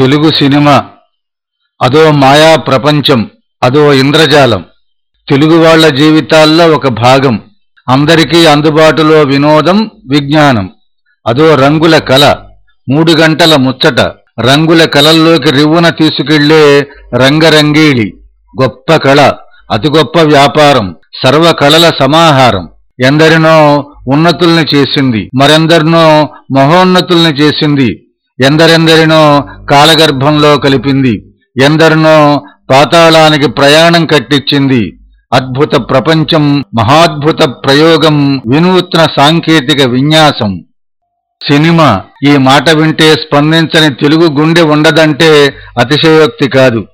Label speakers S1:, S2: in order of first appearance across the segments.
S1: Telugu cinema అదో మాయా ప్రపంచం అదో ఇంద్రజాలం. తెలుగు వాళ్ళ జీవితాల్లో ఒక భాగం. అందరికీ అందుబాటులో వినోదం విజ్ఞానం. అదో రంగుల కళ మూడు గంటల ముచ్చట. రంగుల కళల్లోకి రివ్వున తీసుకెళ్ళే రంగరంగీళి. గొప్ప కళ అతి గొప్ప వ్యాపారం సర్వ కళల సమాహారం. ఎందరినో ఉన్నతుల్ని చేసింది మరెందరినో మహోన్నతుల్ని చేసింది. ఎందరెందరినో కాలగర్భంలో కలిపింది ఎందరినో పాతాళానికి ప్రయాణం కట్టించింది. అద్భుత ప్రపంచం మహాద్భుత ప్రయోగం వినూత్న సాంకేతిక విన్యాసం. సినిమా ఈ మాట వింటే స్పందించని తెలుగు గుండె ఉండదంటే అతిశయోక్తి కాదు.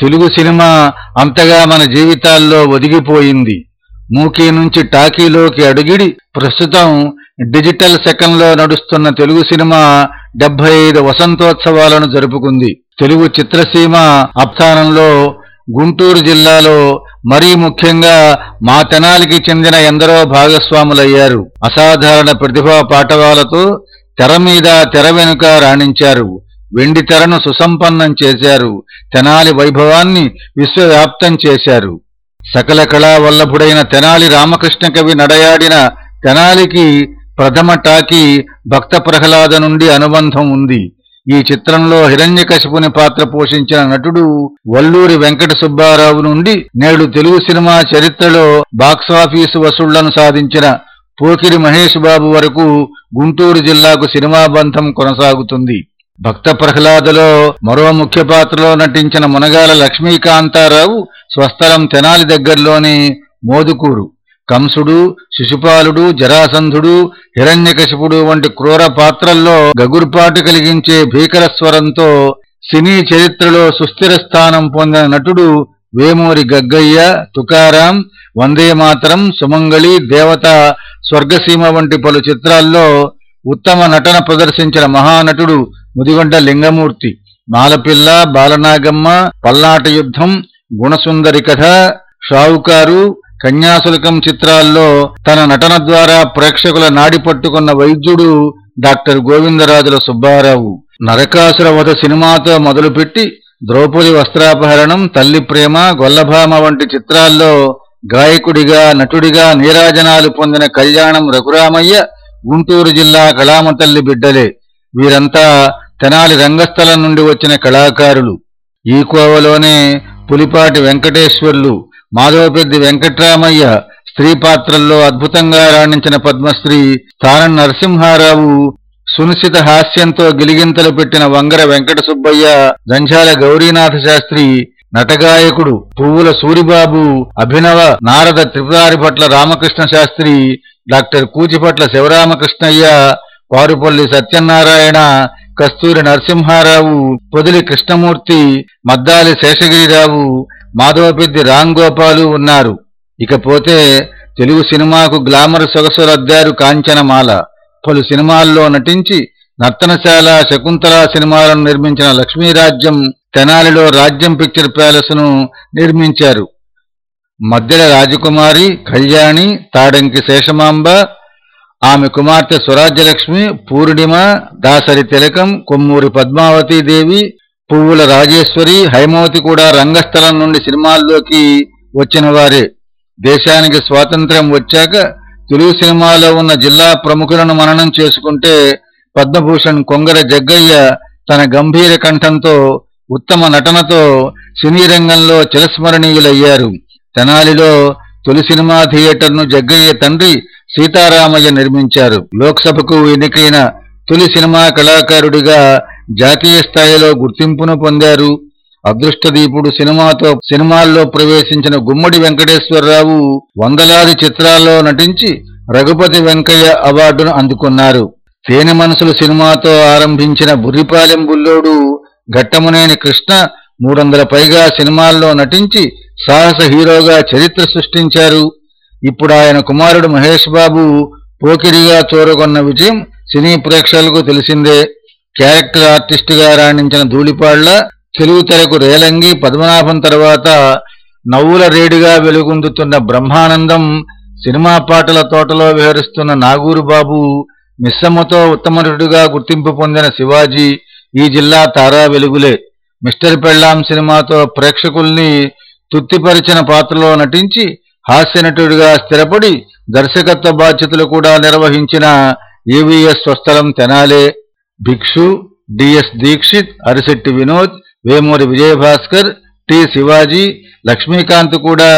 S1: తెలుగు సినిమా అంతగా మన జీవితాల్లో ఒదిగిపోయింది. మూకీ నుంచి టాకీలోకి అడుగిడి ప్రస్తుతం డిజిటల్ సెకండ్లో నడుస్తున్న తెలుగు సినిమా డెబ్బై ఐదు వసంతోత్సవాలను జరుపుకుంది. తెలుగు చిత్రసీమ ఆస్థానంలో గుంటూరు జిల్లాలో మరీ ముఖ్యంగా మా తెనాలికి చెందిన ఎందరో భాగస్వాములయ్యారు. అసాధారణ ప్రతిభా పాటవాలతో తెర మీద తెర వెనుక రాణించారు. వెండి తెరను సుసంపన్నం చేశారు. తెనాలి వైభవాన్ని విశ్వవ్యాప్తం చేశారు. సకల కళా వల్లభుడైన తెనాలి రామకృష్ణ కవి నడయాడిన తెనాలికి ప్రథమ టాకీ భక్త ప్రహ్లాద నుండి అనుబంధం ఉంది. ఈ చిత్రంలో హిరణ్యకశిపుని పాత్ర పోషించిన నటుడు వల్లూరి వెంకట సుబ్బారావు నుండి నేడు తెలుగు సినిమా చరిత్రలో బాక్సాఫీసు వసూళ్ళను సాధించిన పోకిరి మహేష్ బాబు వరకు గుంటూరు జిల్లాకు సినిమా బంధం కొనసాగుతుంది. భక్త ప్రహ్లాదలో మరో ముఖ్య పాత్రలో నటించిన మునగాల లక్ష్మీకాంతారావు స్వస్థలం తెనాలి దగ్గరలోని మోదుకూరు. కంసుడు శిశుపాలుడు జరాసంధుడు హిరణ్యకశిపుడు వంటి క్రూర పాత్రల్లో గగుర్పాటు కలిగించే భీకర స్వరంతో సినీ చరిత్రలో సుస్థిర స్థానం పొందిన నటుడు వేమూరి గగ్గయ్య తుకారాం వందే మాతరం సుమంగళి దేవత స్వర్గసీమ వంటి పలు చిత్రాల్లో ఉత్తమ నటన ప్రదర్శించిన మహానటుడు ముదిగొండ లింగమూర్తి. మాలపిల్ల బాలనాగమ్మ పల్నాట యుద్ధం గుణసుందరి కథ షావుకారు కన్యాశుల్కం చిత్రాల్లో తన నటన ద్వారా ప్రేక్షకుల నాడి పట్టుకున్న వైద్యుడు డాక్టర్ గోవిందరాజుల సుబ్బారావు. నరకాసుర వధ సినిమాతో మొదలుపెట్టి ద్రౌపది వస్త్రాపహరణం తల్లి ప్రేమ గొల్లభామ వంటి చిత్రాల్లో గాయకుడిగా నటుడిగా నీరాజనాలు పొందిన కళ్యాణం రఘురామయ్య గుంటూరు జిల్లా కళామతల్లి బిడ్డలే. వీరంతా తెనాలి రంగస్థలం నుండి వచ్చిన కళాకారులు. ఈ కోవలోనే పులిపాటి వెంకటేశ్వర్లు మాధవపెద్ది వెంకట్రామయ్య స్త్రీ పాత్రల్లో అద్భుతంగా రాణించిన పద్మశ్రీ స్థానం నరసింహారావు సునిశ్చిత హాస్యంతో గిలిగింతలు పెట్టిన వంగర వెంకట సుబ్బయ్య జంజాల గౌరీనాథ శాస్త్రి నటగాయకుడు పువ్వుల సూరిబాబు అభినవ నారద త్రిపురారి పట్ల రామకృష్ణ శాస్త్రి డాక్టర్ కూచిపట్ల శివరామకృష్ణయ్య పారుపల్లి సత్యనారాయణ కస్తూరి నరసింహారావు పొదిలి కృష్ణమూర్తి మద్దాలి శేషగిరిరావు మాధవపెద్ది రాంగోపాలు ఉన్నారు. ఇకపోతే తెలుగు సినిమాకు గ్లామర్ సొగసులద్దారు కాంచనమాల. పలు సినిమాల్లో నటించి నర్తనశాల శకుంతల సినిమాలను నిర్మించిన లక్ష్మీరాజ్యం తెనాలిలో రాజ్యం పిక్చర్ ప్యాలెస్ను నిర్మించారు. మద్దెల రాజకుమారి కళ్యాణి తాడంకి శేషమాంబ ఆమె కుమార్తె స్వరాజ్యలక్ష్మి పూర్ణిమ దాసరి తిలకం కొమ్మూరి పద్మావతీదేవి పువ్వుల రాజేశ్వరి హైమవతి కూడా రంగస్థలం నుండి సినిమాల్లోకి వచ్చిన వారే దేశానికి స్వాతంత్ర్యం వచ్చాక తెలుగు సినిమాలో ఉన్న జిల్లా ప్రముఖులను మననం చేసుకుంటే పద్మభూషణ్ కొంగర జగ్గయ్య తన గంభీర కంఠంతో ఉత్తమ నటనతో సినీ రంగంలో చిరస్మరణీయులయ్యారు. తెనాలిలో తొలి సినిమా థియేటర్ను జగ్గయ్య తండ్రి సీతారామయ్య నిర్మించారు. లోక్సభకు ఎన్నికైన తొలి సినిమా కళాకారుడిగా జాతీయ స్థాయిలో గుర్తింపును పొందారు. అదృష్టదీపుడు సినిమాతో సినిమాల్లో ప్రవేశించిన గుమ్మడి వెంకటేశ్వరరావు వందలాది చిత్రాల్లో నటించి రఘుపతి వెంకయ్య అవార్డును అందుకున్నారు. తేనె మనసులు సినిమాతో ఆరంభించిన బుర్రిపాలెం బుల్లోడు ఘట్టమునేని కృష్ణ మూడొందల పైగా సినిమాల్లో నటించి సాహస హీరోగా చరిత్ర సృష్టించారు. ఇప్పుడు ఆయన కుమారుడు మహేష్ బాబు పోకిరిగా చూరగొన్న విజయం సినీ ప్రేక్షకులకు తెలిసిందే. క్యారెక్టర్ ఆర్టిస్టుగా రాణించిన ధూళిపాళ్ళ తెలుగు తెరకు రేలంగి పద్మనాభం తర్వాత నవ్వుల రేడిగా వెలుగొందుతున్న బ్రహ్మానందం సినిమా పాటల తోటలో విహరిస్తున్న నాగూరు బాబు మిస్సమ్మతో ఉత్తమ గుర్తింపు పొందిన శివాజీ ఈ జిల్లా తారా వెలుగులే. మిస్టర్ పెళ్ళాం సినిమాతో ప్రేక్షకుల్ని తృప్తిపరిచిన పాత్రలో నటించి హాస్యనటుడిగా స్థిరపడి దర్శకత్వ బాధ్యతలు కూడా నిర్వహించిన ఏవిఎస్ స్వస్థలం తెనాలే. భిక్షు డిఎస్ దీక్షిత్ అరిశెట్టి వినోద్ వేమూరి విజయభాస్కర్ టి శివాజీ లక్ష్మీకాంత్ కూడా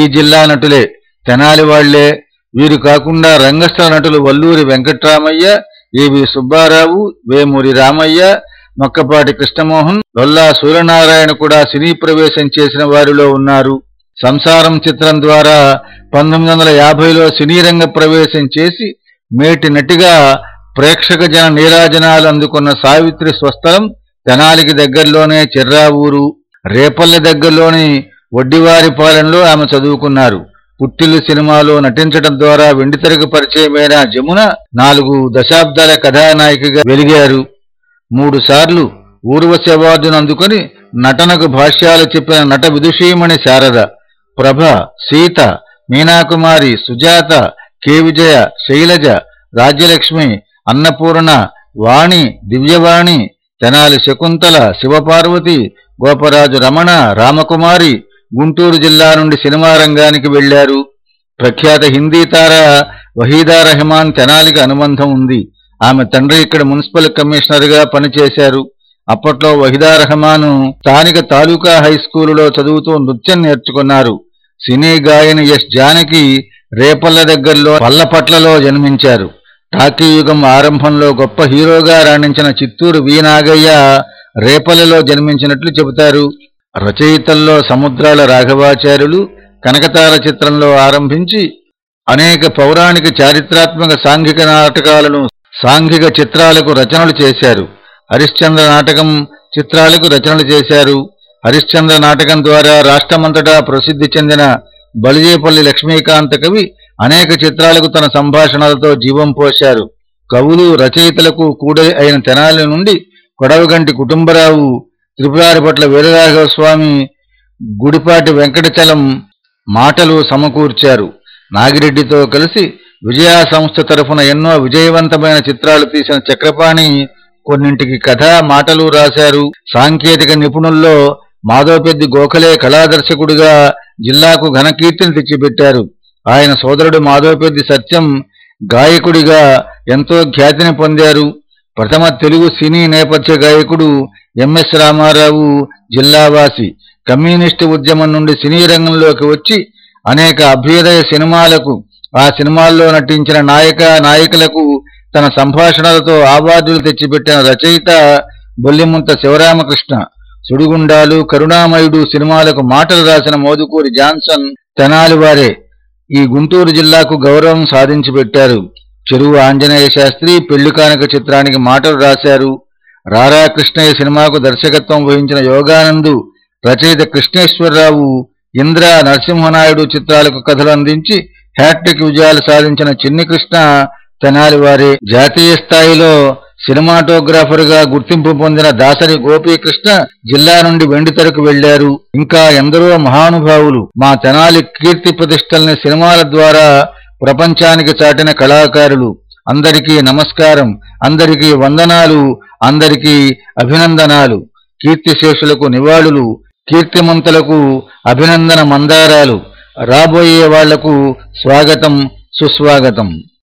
S1: ఈ జిల్లా నటులే. తెనాలి వాళ్ళే. వీరు కాకుండా రంగస్థల నటులు వల్లూరి వెంకట్రామయ్య ఏవి సుబ్బారావు వేమూరి రామయ్య మొక్కపాటి కృష్ణమోహన్ లొల్లా సూర్యనారాయణ కూడా సినీ ప్రవేశం చేసిన వారిలో ఉన్నారు. సంసారం చిత్రం ద్వారా పంతొమ్మిది వందల యాభైలో సినీ రంగ ప్రవేశం చేసి మేటి నటిగా ప్రేక్షక జన నీరాజనాలు అందుకున్న సావిత్రి స్వస్థలం తెనాలికి దగ్గరలోనే చిర్రావూరు రేపల్లె దగ్గరలోని వడ్డివారిపాలెంలో ఆమె చదువుకున్నారు. పుట్టిల్లు సినిమాలో నటించడం ద్వారా వెండితెరకు పరిచయమైన జమున నాలుగు దశాబ్దాల కథానాయికగా వెలిగారు. మూడు సార్లు ఊర్వశి అవార్డును అందుకొని నటనకు భాష్యాలు చెప్పిన నట విదుషీమణి శారద ప్రభ సీత మీనాకుమారి సుజాత కె. విజయ శైలజ రాజ్యలక్ష్మి అన్నపూర్ణ వాణి దివ్యవాణి తెనాలి శకుంతల శివపార్వతి గోపరాజు రమణ రామకుమారి గుంటూరు జిల్లా నుండి సినిమా రంగానికి వెళ్ళారు ప్రఖ్యాత హిందీ తార వహీదా రెహమాన్ తెనాలికి అనుబంధం ఉంది. ఆమె తండ్రి ఇక్కడ మున్సిపల్ కమిషనర్గా పనిచేశారు. అప్పట్లో వహీదా రెహమాను స్థానిక తాలూకా హై స్కూలులో చదువుతూ నృత్యం నేర్చుకున్నారు. సినీ గాయని ఎస్ జానకి రేపల్ల దగ్గరలో పల్లపట్లలో జన్మించారు. యుగం ఆరంభంలో గొప్ప హీరోగా రాణించిన చిత్తూరు వి. నాగయ్య రేపల్లెలో జన్మించినట్లు చెబుతారు. రచయితల్లో సముద్రాల రాఘవాచార్యులు కనకతార చిత్రంలో ఆరంభించి అనేక పౌరాణిక చారిత్రాత్మక సాంఘిక నాటకాలను సాంఘిక చిత్రాలకు రచనలు చేశారు. హరిశ్చంద్ర నాటకం చిత్రాలకు రచనలు చేశారు. హరిశ్చంద్ర నాటకం ద్వారా రాష్ట్రమంతటా ప్రసిద్ధి చెందిన బలిజేపల్లి లక్ష్మీకాంత కవి అనేక చిత్రాలకు తన సంభాషణలతో జీవం పోశారు. కవులు రచయితలకు కూడలి అయిన తెనాలి నుండి కొడవగంటి కుటుంబరావు త్రిపురారిపట్ల వీరరాఘవస్వామి గుడిపాటి వెంకటచలం మాటలు సమకూర్చారు. నాగిరెడ్డితో కలిసి విజయ సంస్థ తరఫున ఎన్నో విజయవంతమైన చిత్రాలు తీసిన చక్రపాణి కొన్నింటికి కథ మాటలు రాశారు. సాంకేతిక నిపుణుల్లో మాధవపెద్ది గోఖలే కళాదర్శకుడిగా జిల్లాకు ఘనకీర్తిని తెచ్చిపెట్టారు. ఆయన సోదరుడు మాధవపేది సత్యం గాయకుడిగా ఎంతో ఖ్యాతిని పొందారు. ప్రథమ తెలుగు సినీ నేపథ్య గాయకుడు ఎంఎస్ రామారావు జిల్లావాసి. కమ్యూనిస్టు ఉద్యమం నుండి సినీ రంగంలోకి వచ్చి అనేక అభ్యుదయ సినిమాలకు ఆ సినిమాల్లో నటించిన నాయక నాయకులకు తన సంభాషణలతో ఆవార్డులు తెచ్చిపెట్టిన రచయిత బొల్లిముంత శివరామకృష్ణ. సుడిగుండాలు కరుణామయుడు సినిమాలకు మాటలు రాసిన మోదుకూరి జాన్సన్ తెనాలి వారే. ఈ గుంటూరు జిల్లాకు గౌరవం సాధించి పెట్టారు చెరువు ఆంజనేయ శాస్త్రి పెళ్ళి కానుక చిత్రానికి మాటలు రాశారు. రారా కృష్ణయ్య సినిమాకు దర్శకత్వం వహించిన యోగానందు రచయిత కృష్ణేశ్వరరావు ఇంద్ర నరసింహనాయుడు చిత్రాలకు కథలు అందించి హ్యాట్రిక్ విజయాలు సాధించిన చిన్ని కృష్ణ తెనాలి వారి జాతీయ స్థాయిలో సినిమాటోగ్రాఫర్గా గుర్తింపు పొందిన దాసరి గోపీకృష్ణ జిల్లా నుండి వెండితెరకు వెళ్ళారు ఇంకా ఎందరో మహానుభావులు మా తెనాలి కీర్తి ప్రతిష్టల్ని సినిమాల ద్వారా ప్రపంచానికి చాటిన కళాకారులు. అందరికీ నమస్కారం అందరికీ వందనాలు అందరికీ అభినందనాలు. కీర్తిశేషులకు నివాళులు కీర్తిమంతులకు అభినందన మందారాలు. రాబోయే వాళ్ళకు స్వాగతం సుస్వాగతం.